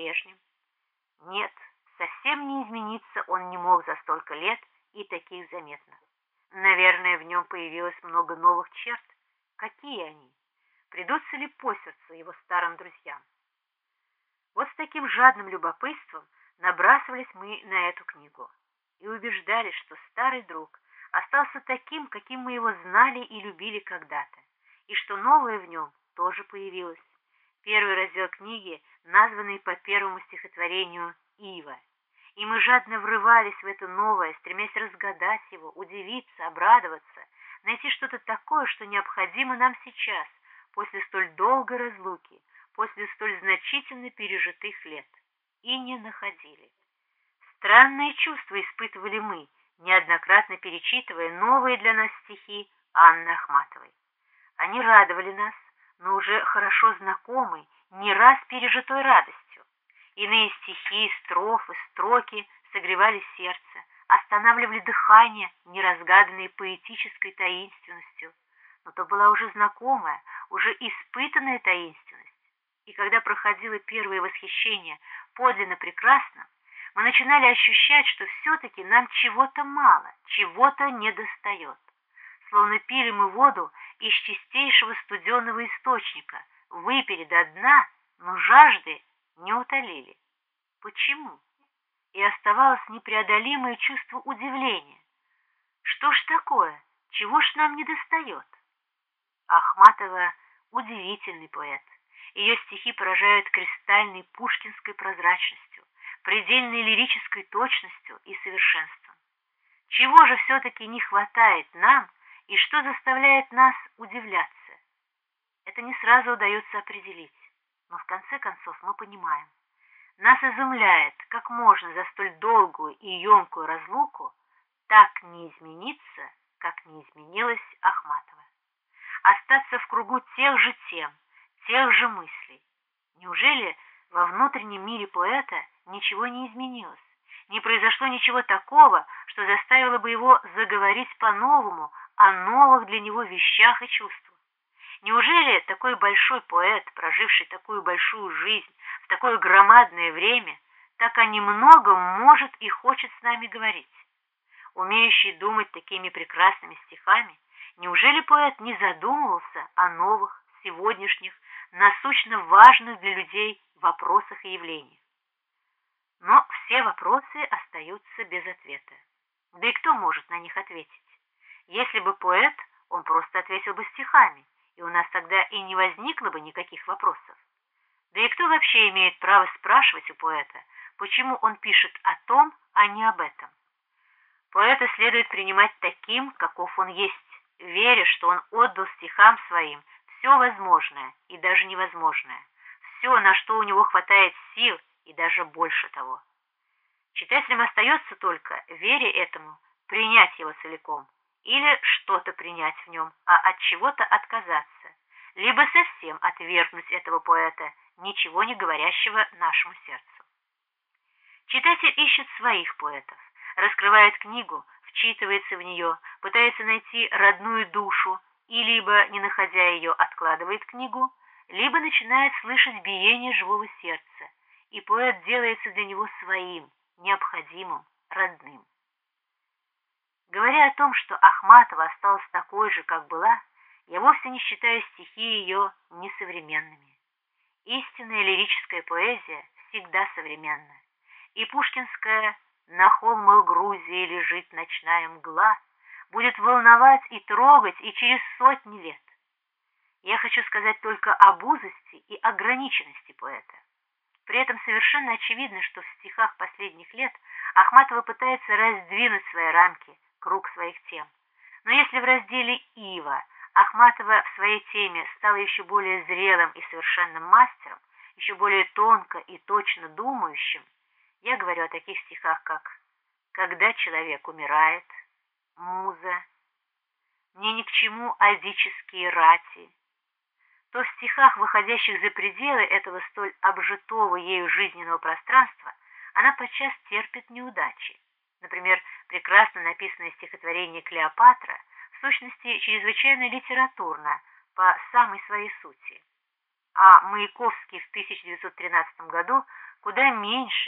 прежним. Нет, совсем не измениться он не мог за столько лет и таких заметно. Наверное, в нем появилось много новых черт. Какие они? Придутся ли по сердцу его старым друзьям? Вот с таким жадным любопытством набрасывались мы на эту книгу и убеждались, что старый друг остался таким, каким мы его знали и любили когда-то, и что новое в нем тоже появилось. Первый раздел книги, названный по первому стихотворению «Ива», и мы жадно врывались в это новое, стремясь разгадать его, удивиться, обрадоваться, найти что-то такое, что необходимо нам сейчас, после столь долгой разлуки, после столь значительно пережитых лет. И не находили. Странные чувства испытывали мы, неоднократно перечитывая новые для нас стихи Анны Ахматовой. Они радовали нас, но уже хорошо знакомой, не раз пережитой радостью. Иные стихи, строфы, строки согревали сердце, останавливали дыхание, неразгаданные поэтической таинственностью. Но то была уже знакомая, уже испытанная таинственность. И когда проходило первое восхищение подлинно прекрасно, мы начинали ощущать, что все-таки нам чего-то мало, чего-то недостает. Словно пили мы воду из чистейшего студенного источника, выпили до дна, но жажды не утолили. Почему? И оставалось непреодолимое чувство удивления. Что ж такое? Чего ж нам не достает? Ахматова удивительный поэт. Ее стихи поражают кристальной пушкинской прозрачностью, предельной лирической точностью и совершенством. Чего же все-таки не хватает нам и что заставляет нас удивляться? Это не сразу удается определить, но в конце концов мы понимаем. Нас изумляет, как можно за столь долгую и емкую разлуку так не измениться, как не изменилась Ахматова. Остаться в кругу тех же тем, тех же мыслей. Неужели во внутреннем мире поэта ничего не изменилось? Не произошло ничего такого, что заставило бы его заговорить по-новому о новых для него вещах и чувствах? Неужели такой большой поэт, проживший такую большую жизнь в такое громадное время, так о немногом может и хочет с нами говорить? Умеющий думать такими прекрасными стихами, неужели поэт не задумывался о новых, сегодняшних, насущно важных для людей вопросах и явлениях? Но все вопросы остаются без ответа. Да и кто может на них ответить? Если бы поэт, он просто ответил бы стихами, и у нас тогда и не возникло бы никаких вопросов. Да и кто вообще имеет право спрашивать у поэта, почему он пишет о том, а не об этом? Поэта следует принимать таким, каков он есть, веря, что он отдал стихам своим все возможное и даже невозможное, все, на что у него хватает сил и даже больше того. Читателям остается только, веря этому, принять его целиком, или что-то принять в нем, а от чего-то отказаться, либо совсем отвергнуть этого поэта, ничего не говорящего нашему сердцу. Читатель ищет своих поэтов, раскрывает книгу, вчитывается в нее, пытается найти родную душу и либо, не находя ее, откладывает книгу, либо начинает слышать биение живого сердца, и поэт делается для него своим, необходимым, родным. Говоря о том, что Ахматова осталась такой же, как была, я вовсе не считаю стихи ее несовременными. Истинная лирическая поэзия всегда современна, и пушкинская «На холмах Грузии лежит ночная мгла» будет волновать и трогать и через сотни лет. Я хочу сказать только об узости и ограниченности поэта. При этом совершенно очевидно, что в стихах последних лет Ахматова пытается раздвинуть свои рамки, круг своих тем. Но если в разделе «Ива» Ахматова в своей теме стала еще более зрелым и совершенным мастером, еще более тонко и точно думающим, я говорю о таких стихах, как «Когда человек умирает», «Муза», «Мне ни к чему азические рати», то в стихах, выходящих за пределы этого столь обжитого ею жизненного пространства, она подчас терпит неудачи. Например, прекрасно написанное стихотворение «Клеопатра» в сущности чрезвычайно литературно по самой своей сути. А Маяковский в 1913 году куда меньше,